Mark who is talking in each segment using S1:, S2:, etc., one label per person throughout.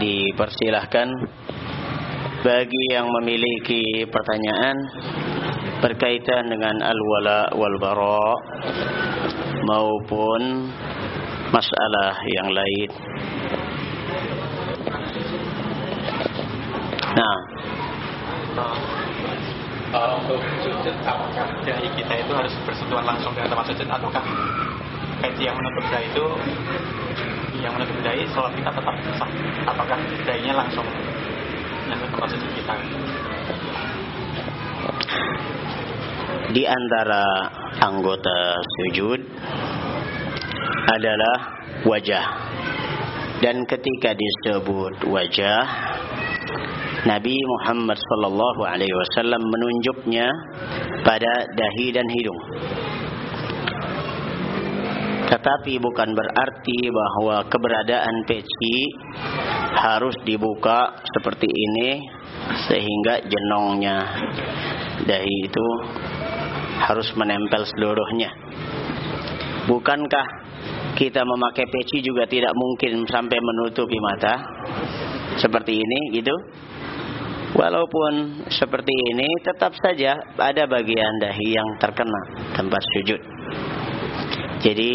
S1: dipersilahkan bagi yang memiliki pertanyaan berkaitan dengan al-wala wal bara maupun masalah yang lain. Nah,
S2: uh, untuk sujud apakah dahi kita itu harus bersentuhan langsung dengan tempat sujud ataukah peci yang menutup itu yang menutup dahi sholat kita tetap sah. Apakah dahinya langsung menyentuh tempat sujud kita?
S1: Di antara anggota sujud adalah wajah. Dan ketika disebut wajah Nabi Muhammad wasallam menunjuknya pada dahi dan hidung. Tetapi bukan berarti bahwa keberadaan peci harus dibuka seperti ini sehingga jenongnya dahi itu harus menempel seluruhnya. Bukankah kita memakai peci juga tidak mungkin sampai menutupi mata seperti ini gitu? Walaupun seperti ini tetap saja ada bagian dahi yang terkena tempat sujud. Jadi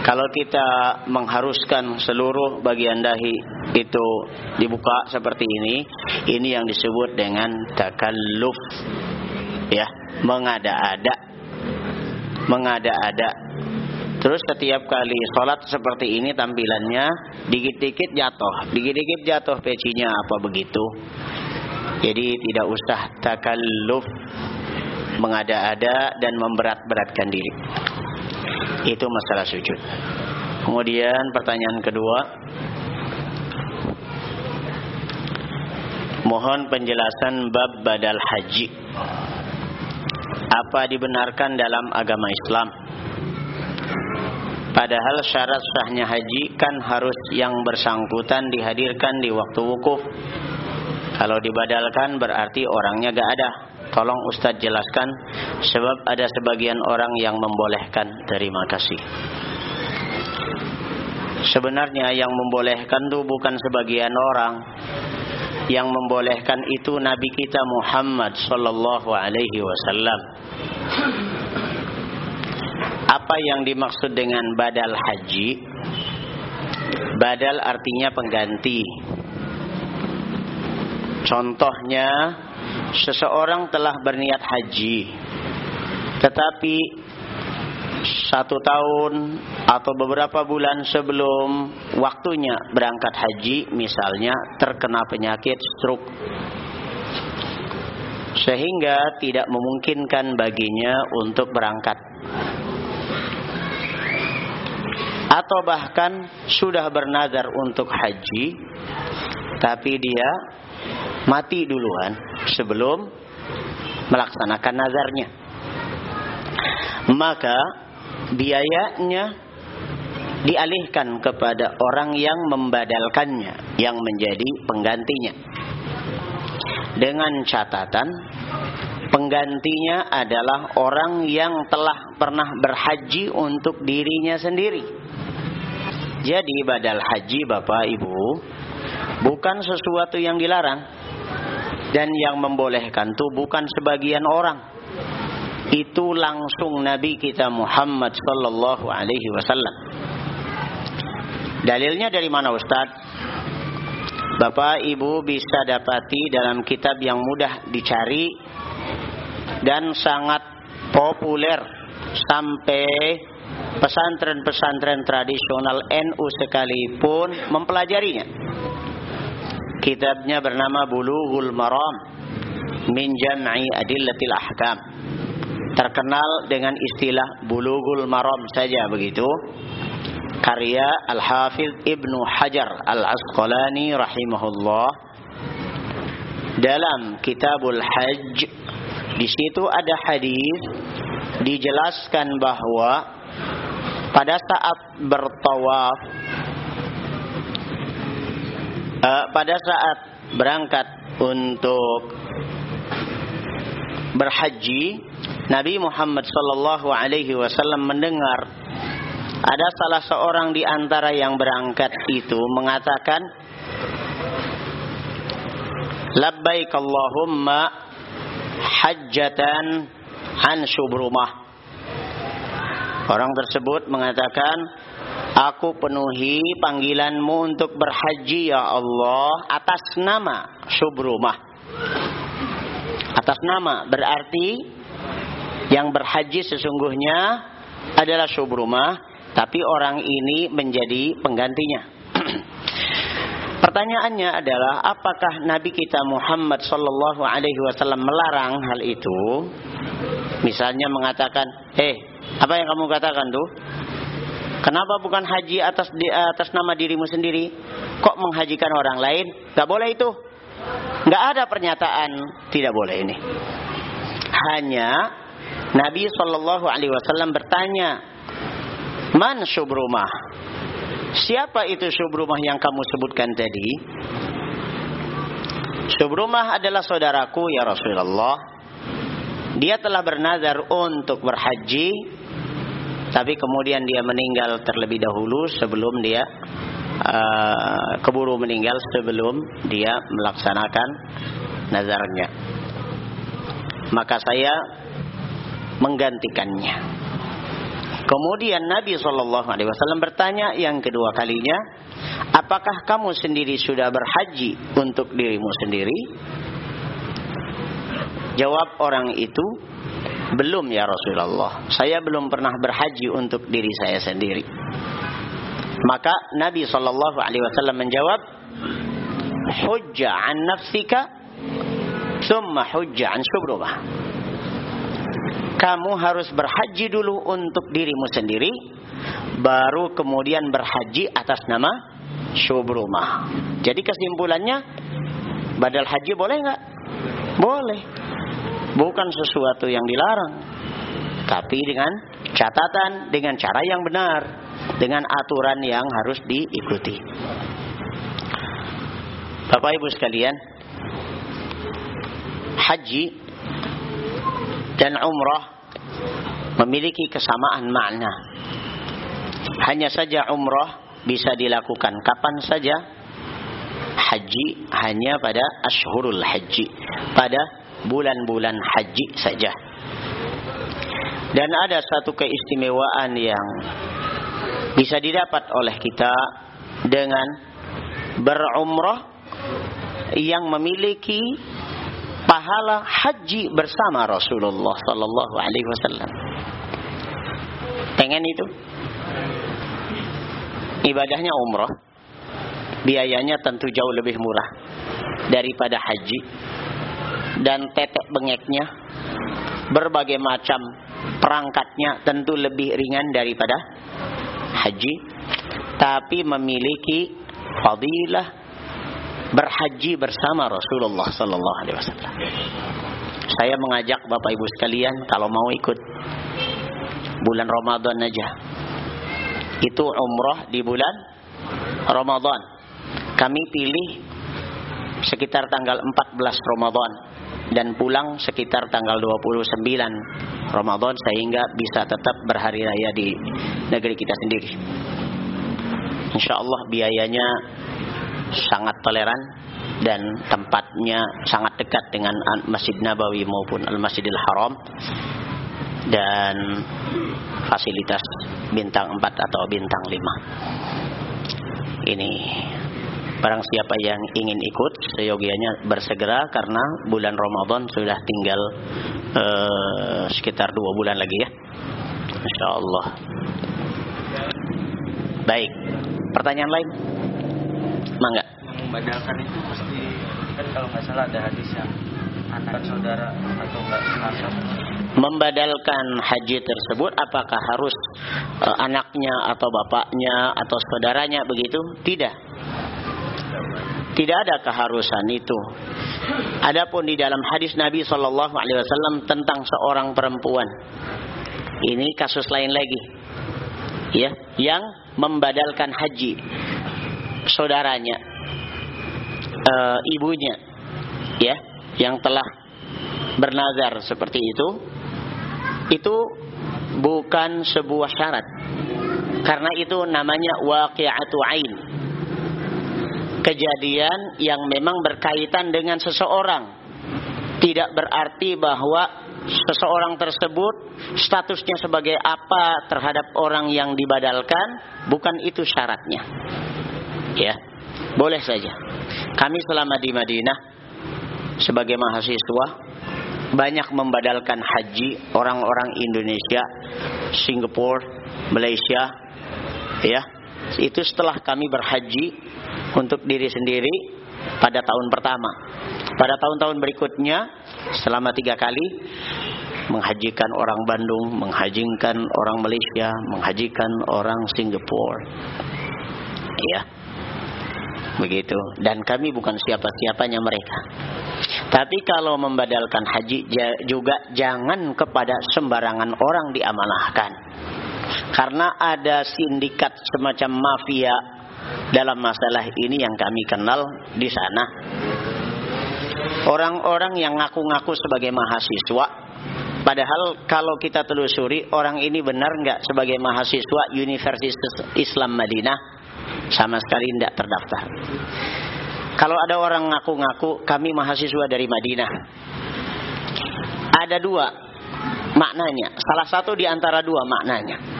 S1: kalau kita mengharuskan seluruh bagian dahi itu dibuka seperti ini, ini yang disebut dengan takalluf. Ya, mengada-ada. Mengada-ada. Terus setiap kali sholat seperti ini tampilannya dikit-dikit jatuh, dikit-dikit jatuh pecinya apa begitu. Jadi tidak usah takalluf mengada-ada dan memberat-beratkan diri. Itu masalah sujud. Kemudian pertanyaan kedua. Mohon penjelasan bab badal haji. Apa dibenarkan dalam agama Islam? Padahal syarat sahnya haji kan harus yang bersangkutan dihadirkan di waktu wukuf. Kalau dibadalkan berarti orangnya gak ada. Tolong Ustadz jelaskan sebab ada sebagian orang yang membolehkan. Terima kasih. Sebenarnya yang membolehkan itu bukan sebagian orang. Yang membolehkan itu Nabi kita Muhammad sallallahu alaihi wasallam. Apa yang dimaksud dengan badal haji? Badal artinya pengganti. Contohnya, seseorang telah berniat haji, tetapi satu tahun atau beberapa bulan sebelum waktunya berangkat haji, misalnya terkena penyakit stroke, sehingga tidak memungkinkan baginya untuk berangkat. Atau bahkan sudah bernazar untuk haji, tapi dia mati duluan sebelum melaksanakan nazarnya. Maka biayanya dialihkan kepada orang yang membadalkannya, yang menjadi penggantinya. Dengan catatan penggantinya adalah orang yang telah pernah berhaji untuk dirinya sendiri. Jadi badal haji Bapak Ibu bukan sesuatu yang dilarang dan yang membolehkan itu bukan sebagian orang. Itu langsung Nabi kita Muhammad sallallahu alaihi wasallam. Dalilnya dari mana Ustaz? Bapak Ibu bisa dapati dalam kitab yang mudah dicari dan sangat populer sampai pesantren-pesantren tradisional NU sekalipun mempelajarinya. Kitabnya bernama Bulughul Maram min Jam'i Adillatil Ahkam. Terkenal dengan istilah Bulughul Maram saja begitu. Karya Al-Hafidh Ibnu Hajar Al-Asqalani rahimahullah dalam Kitabul Hajj di situ ada hadis dijelaskan bahwa pada saat bertawaf uh, pada saat berangkat untuk berhaji Nabi Muhammad sallallahu alaihi wasallam mendengar Ada salah seorang di antara yang berangkat itu mengatakan Labbaik Allahumma hajjatan an syubrumah. Orang tersebut mengatakan, Aku penuhi panggilanmu untuk berhaji ya Allah atas nama syubrumah. Atas nama berarti yang berhaji sesungguhnya adalah syubrumah, tapi orang ini menjadi penggantinya. Pertanyaannya adalah apakah Nabi kita Muhammad Sallallahu Alaihi Wasallam melarang hal itu? Misalnya mengatakan, eh, apa yang kamu katakan tuh? Kenapa bukan haji atas di, atas nama dirimu sendiri? Kok menghajikan orang lain? Gak boleh itu. Gak ada pernyataan tidak boleh ini. Hanya Nabi Wasallam bertanya, man syubrumah? Siapa itu Syubrumah yang kamu sebutkan tadi? Syubrumah adalah saudaraku ya Rasulullah. Dia telah bernazar untuk berhaji, tapi kemudian dia meninggal terlebih dahulu sebelum dia uh, keburu meninggal sebelum dia melaksanakan nazarnya. Maka saya menggantikannya. Kemudian Nabi Shallallahu Alaihi Wasallam bertanya yang kedua kalinya, apakah kamu sendiri sudah berhaji untuk dirimu sendiri? Jawab orang itu, belum ya Rasulullah. Saya belum pernah berhaji untuk diri saya sendiri. Maka Nabi Shallallahu Alaihi Wasallam menjawab, hujja an nafsika, summa hujja an syubrumah kamu harus berhaji dulu untuk dirimu sendiri, baru kemudian berhaji atas nama syubrumah. Jadi kesimpulannya, badal haji boleh nggak? Boleh. Bukan sesuatu yang dilarang. Tapi dengan catatan, dengan cara yang benar. Dengan aturan yang harus diikuti. Bapak Ibu sekalian, haji dan umrah memiliki kesamaan makna. Hanya saja umrah bisa dilakukan kapan saja. Haji hanya pada ashurul haji, pada bulan-bulan haji saja. Dan ada satu keistimewaan yang bisa didapat oleh kita dengan berumrah yang memiliki pahala haji bersama Rasulullah sallallahu alaihi wasallam. Pengen itu? Ibadahnya umrah. Biayanya tentu jauh lebih murah daripada haji. Dan tetek bengeknya berbagai macam perangkatnya tentu lebih ringan daripada haji tapi memiliki fadilah berhaji bersama Rasulullah sallallahu alaihi wasallam. Saya mengajak Bapak Ibu sekalian kalau mau ikut bulan Ramadan aja. Itu umrah di bulan Ramadan. Kami pilih sekitar tanggal 14 Ramadan dan pulang sekitar tanggal 29 Ramadan sehingga bisa tetap berhari raya di negeri kita sendiri. Insya Allah biayanya sangat toleran dan tempatnya sangat dekat dengan Masjid Nabawi maupun Al-Masjidil Haram dan fasilitas bintang 4 atau bintang 5 ini barang siapa yang ingin ikut seyogianya bersegera karena bulan Ramadan sudah tinggal uh, sekitar dua bulan lagi ya Insya Allah baik pertanyaan lain Mangga.
S2: Membadalkan itu pasti kan kalau nggak salah ada hadis yang anak saudara atau enggak.
S1: Membadalkan haji tersebut apakah harus uh, anaknya atau bapaknya atau saudaranya begitu? Tidak. Tidak ada keharusan itu. Adapun di dalam hadis Nabi Shallallahu Alaihi Wasallam tentang seorang perempuan, ini kasus lain lagi, ya, yang membadalkan haji saudaranya, e, ibunya, ya, yang telah bernazar seperti itu, itu bukan sebuah syarat. Karena itu namanya waqi'atu ain. Kejadian yang memang berkaitan dengan seseorang. Tidak berarti bahwa seseorang tersebut statusnya sebagai apa terhadap orang yang dibadalkan, bukan itu syaratnya. Ya. Boleh saja. Kami selama di Madinah sebagai mahasiswa banyak membadalkan haji orang-orang Indonesia, Singapura, Malaysia, ya. Itu setelah kami berhaji untuk diri sendiri pada tahun pertama. Pada tahun-tahun berikutnya, selama tiga kali, menghajikan orang Bandung, menghajikan orang Malaysia, menghajikan orang Singapura. Ya. Begitu. Dan kami bukan siapa-siapanya mereka. Tapi kalau membadalkan haji juga jangan kepada sembarangan orang diamanahkan. Karena ada sindikat semacam mafia dalam masalah ini yang kami kenal di sana. Orang-orang yang ngaku-ngaku sebagai mahasiswa Padahal kalau kita telusuri orang ini benar nggak sebagai mahasiswa Universitas Islam Madinah sama sekali tidak terdaftar. Kalau ada orang ngaku-ngaku kami mahasiswa dari Madinah. Ada dua maknanya. Salah satu di antara dua maknanya.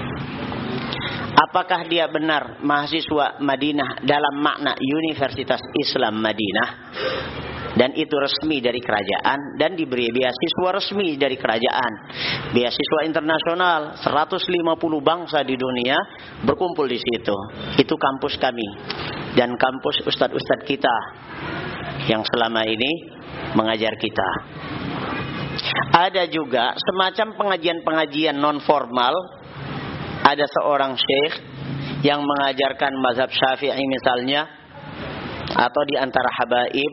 S1: Apakah dia benar mahasiswa Madinah dalam makna Universitas Islam Madinah? dan itu resmi dari kerajaan dan diberi beasiswa resmi dari kerajaan. Beasiswa internasional 150 bangsa di dunia berkumpul di situ. Itu kampus kami dan kampus ustadz-ustadz kita yang selama ini mengajar kita. Ada juga semacam pengajian-pengajian non formal. Ada seorang syekh yang mengajarkan mazhab Syafi'i misalnya atau di antara habaib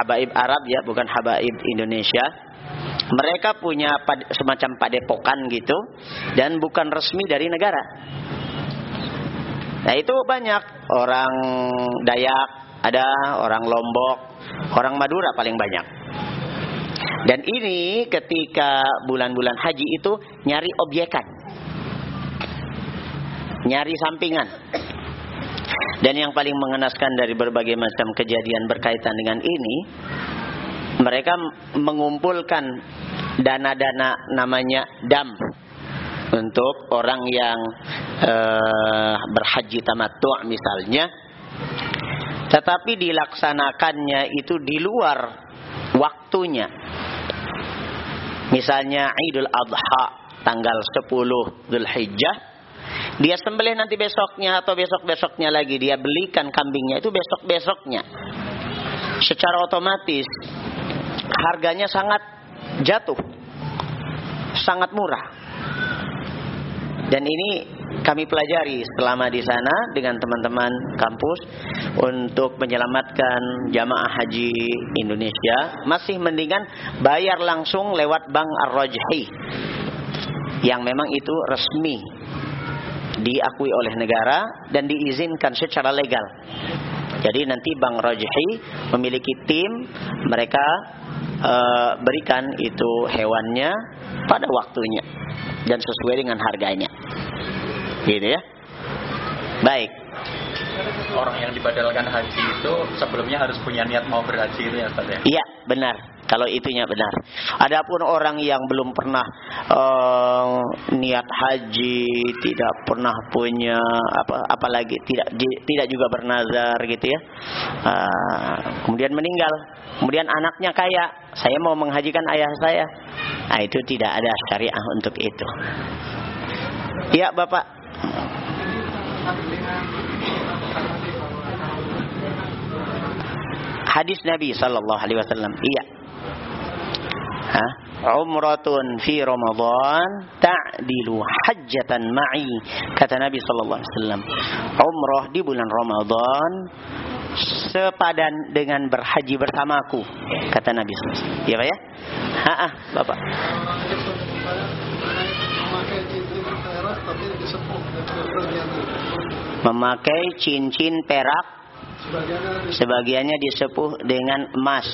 S1: habaib Arab ya, bukan habaib Indonesia. Mereka punya semacam padepokan gitu dan bukan resmi dari negara. Nah itu banyak orang Dayak, ada orang Lombok, orang Madura paling banyak. Dan ini ketika bulan-bulan haji itu nyari objekan. Nyari sampingan. Dan yang paling mengenaskan dari berbagai macam kejadian berkaitan dengan ini, mereka mengumpulkan dana-dana namanya dam untuk orang yang uh, berhaji tamattu misalnya. Tetapi dilaksanakannya itu di luar waktunya. Misalnya Idul Adha tanggal 10 Zulhijjah dia sembelih nanti besoknya atau besok-besoknya lagi. Dia belikan kambingnya itu besok-besoknya. Secara otomatis harganya sangat jatuh. Sangat murah. Dan ini kami pelajari selama di sana dengan teman-teman kampus untuk menyelamatkan jamaah haji Indonesia masih mendingan bayar langsung lewat Bank Ar-Rajhi yang memang itu resmi diakui oleh negara dan diizinkan secara legal. Jadi nanti Bank Rajhi memiliki tim mereka uh, berikan itu hewannya pada waktunya dan sesuai dengan harganya. Gitu ya. Baik.
S2: Orang yang dibadalkan haji itu sebelumnya harus punya niat mau berhaji itu ya Ustaz ya?
S1: Iya, benar. Kalau itunya benar. Adapun orang yang belum pernah uh, niat haji, tidak pernah punya apa apalagi tidak tidak juga bernazar gitu ya. Uh, kemudian meninggal, kemudian anaknya kaya, saya mau menghajikan ayah saya. Nah, itu tidak ada syariah untuk itu. Ya, Bapak. Hadis Nabi sallallahu alaihi wasallam. Iya. Umratun fi Ramadan ta'dilu hajjatan ma'i kata Nabi sallallahu alaihi wasallam. Umrah di bulan Ramadan sepadan dengan berhaji bersamaku kata Nabi sallallahu alaihi wasallam. Ya Pak ya? Ha -ha, Bapak. Memakai cincin perak Sebagiannya disepuh dengan emas.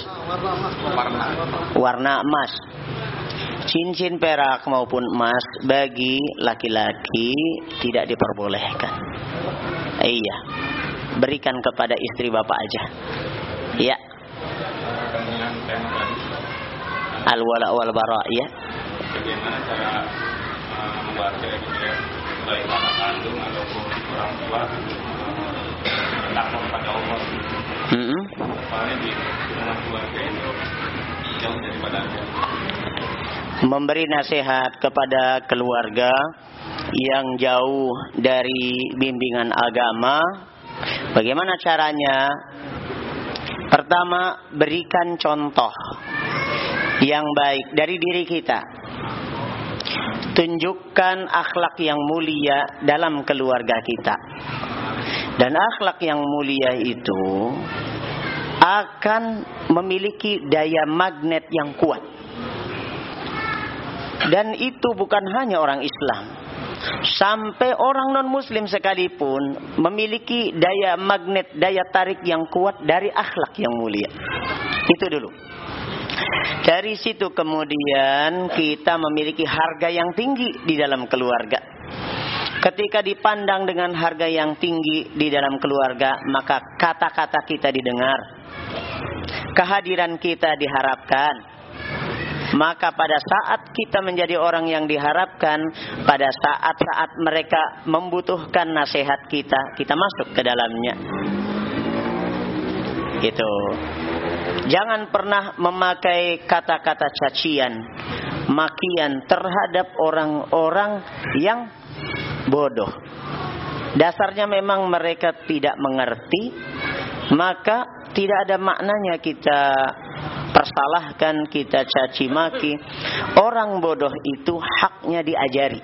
S1: Warna emas. cincin perak maupun emas bagi laki-laki tidak diperbolehkan. Iya. Berikan kepada istri bapak aja. Ya. Al-wala wal bara ya.
S2: Bagaimana cara tua takut pada Allah.
S1: Mm -hmm.
S2: Soalnya di rumah keluarga itu jauh daripada
S1: memberi nasihat kepada keluarga yang jauh dari bimbingan agama. Bagaimana caranya? Pertama, berikan contoh yang baik dari diri kita. Tunjukkan akhlak yang mulia dalam keluarga kita. Dan akhlak yang mulia itu akan memiliki daya magnet yang kuat dan itu bukan hanya orang Islam. Sampai orang non-muslim sekalipun memiliki daya magnet, daya tarik yang kuat dari akhlak yang mulia. Itu dulu. Dari situ kemudian kita memiliki harga yang tinggi di dalam keluarga. Ketika dipandang dengan harga yang tinggi di dalam keluarga, maka kata-kata kita didengar. Kehadiran kita diharapkan maka pada saat kita menjadi orang yang diharapkan, pada saat-saat mereka membutuhkan nasihat kita, kita masuk ke dalamnya. Itu. Jangan pernah memakai kata-kata cacian, makian terhadap orang-orang yang bodoh. Dasarnya memang mereka tidak mengerti, maka tidak ada maknanya kita persalahkan, kita caci maki. Orang bodoh itu haknya diajari,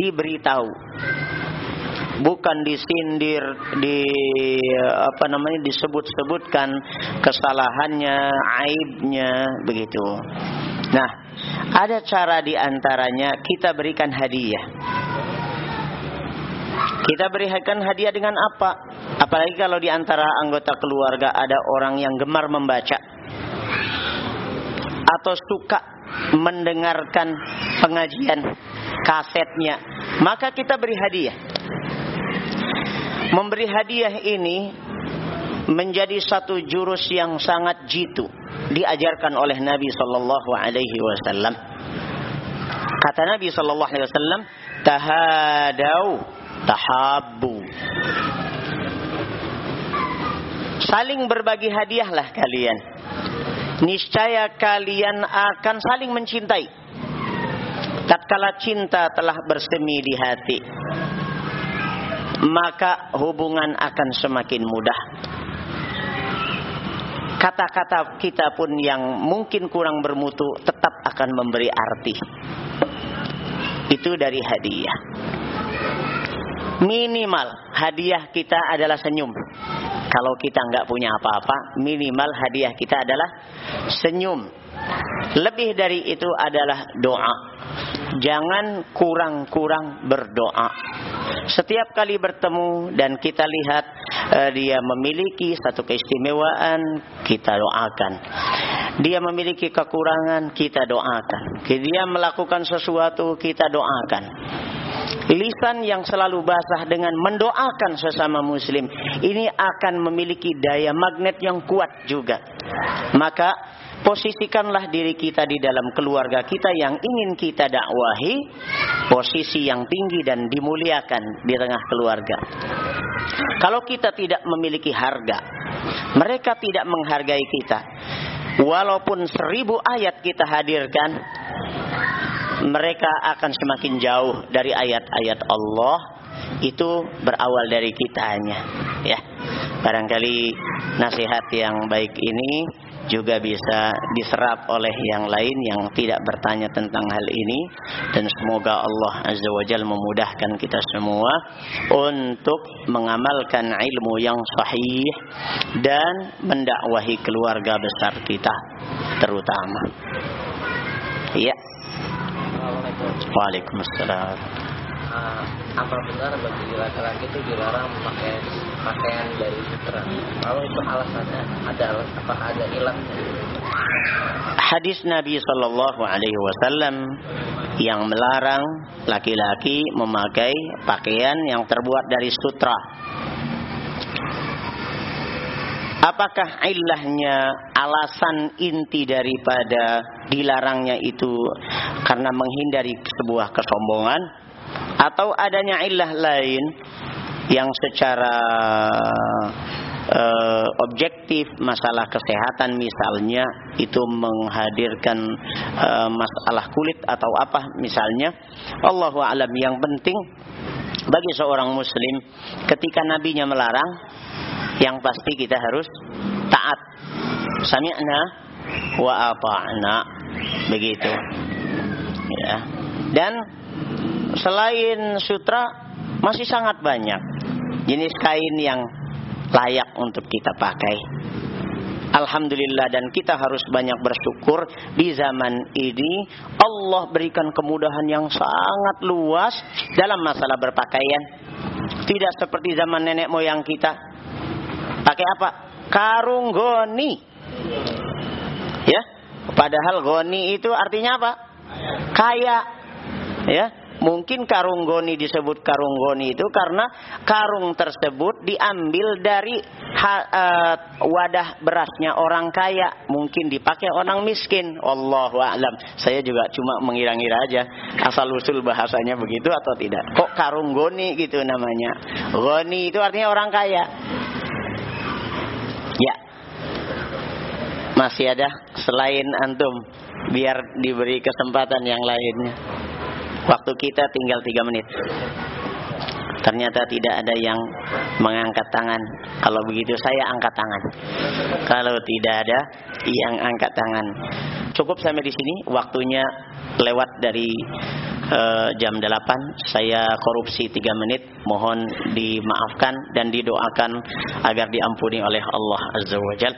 S1: diberitahu. Bukan disindir, di apa namanya disebut-sebutkan kesalahannya, aibnya begitu. Nah, ada cara di antaranya kita berikan hadiah. Kita berikan hadiah dengan apa? Apalagi kalau di antara anggota keluarga ada orang yang gemar membaca atau suka mendengarkan pengajian kasetnya, maka kita beri hadiah. Memberi hadiah ini menjadi satu jurus yang sangat jitu diajarkan oleh Nabi Shallallahu Alaihi Wasallam. Kata Nabi Shallallahu Alaihi Wasallam, tahadau tahabu. Saling berbagi hadiahlah kalian niscaya kalian akan saling mencintai. Tatkala cinta telah bersemi di hati, maka hubungan akan semakin mudah. Kata-kata kita pun yang mungkin kurang bermutu tetap akan memberi arti. Itu dari hadiah. Minimal hadiah kita adalah senyum. Kalau kita nggak punya apa-apa, minimal hadiah kita adalah senyum. Lebih dari itu adalah doa. Jangan kurang-kurang berdoa. Setiap kali bertemu dan kita lihat uh, dia memiliki satu keistimewaan, kita doakan. Dia memiliki kekurangan, kita doakan. Dia melakukan sesuatu, kita doakan lisan yang selalu basah dengan mendoakan sesama muslim. Ini akan memiliki daya magnet yang kuat juga. Maka posisikanlah diri kita di dalam keluarga kita yang ingin kita dakwahi posisi yang tinggi dan dimuliakan di tengah keluarga. Kalau kita tidak memiliki harga mereka tidak menghargai kita. Walaupun seribu ayat kita hadirkan mereka akan semakin jauh dari ayat-ayat Allah. Itu berawal dari kitanya ya. Barangkali nasihat yang baik ini juga bisa diserap oleh yang lain yang tidak bertanya tentang hal ini. Dan semoga Allah Azza wa memudahkan kita semua untuk mengamalkan ilmu yang sahih dan mendakwahi keluarga besar kita terutama. Ya Waalaikumsalam.
S3: Uh, apa benar bagi laki-laki itu dilarang memakai pakaian dari sutra. Kalau itu alasannya ada apa ada ilang?
S1: Hadis Nabi Shallallahu Alaihi Wasallam yang melarang laki-laki memakai pakaian yang terbuat dari sutra. Apakah ilahnya alasan inti daripada dilarangnya itu karena menghindari sebuah kesombongan? Atau adanya ilah lain yang secara uh, objektif masalah kesehatan misalnya itu menghadirkan uh, masalah kulit atau apa misalnya? Allahu alam. Yang penting bagi seorang muslim ketika nabinya melarang yang pasti kita harus taat. Sami'na wa ata'na. Begitu. Ya. Dan selain sutra masih sangat banyak jenis kain yang layak untuk kita pakai. Alhamdulillah dan kita harus banyak bersyukur di zaman ini Allah berikan kemudahan yang sangat luas dalam masalah berpakaian. Tidak seperti zaman nenek moyang kita Pakai apa? Karung goni. Ya. Padahal goni itu artinya apa? Kaya. Ya. Mungkin karung goni disebut karung goni itu karena karung tersebut diambil dari ha, uh, wadah berasnya orang kaya, mungkin dipakai orang miskin. Wallahu a'lam. Saya juga cuma mengira-ngira aja asal usul bahasanya begitu atau tidak. Kok karung goni gitu namanya? Goni itu artinya orang kaya. Ya. Masih ada selain antum biar diberi kesempatan yang lainnya. Waktu kita tinggal tiga menit. Ternyata tidak ada yang mengangkat tangan. Kalau begitu saya angkat tangan. Kalau tidak ada yang angkat tangan. Cukup sampai di sini. Waktunya lewat dari uh, jam 8 saya korupsi 3 menit. Mohon dimaafkan dan didoakan agar diampuni oleh Allah Azza wa Jal.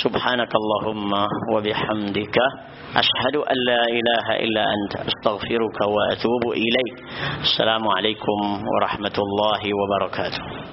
S1: Subhanakallahumma wa bihamdika. Ashhadu an la ilaha illa anta. Astaghfiruka wa atubu ilaik assalamualaikum warahmatullahi wabarakatuh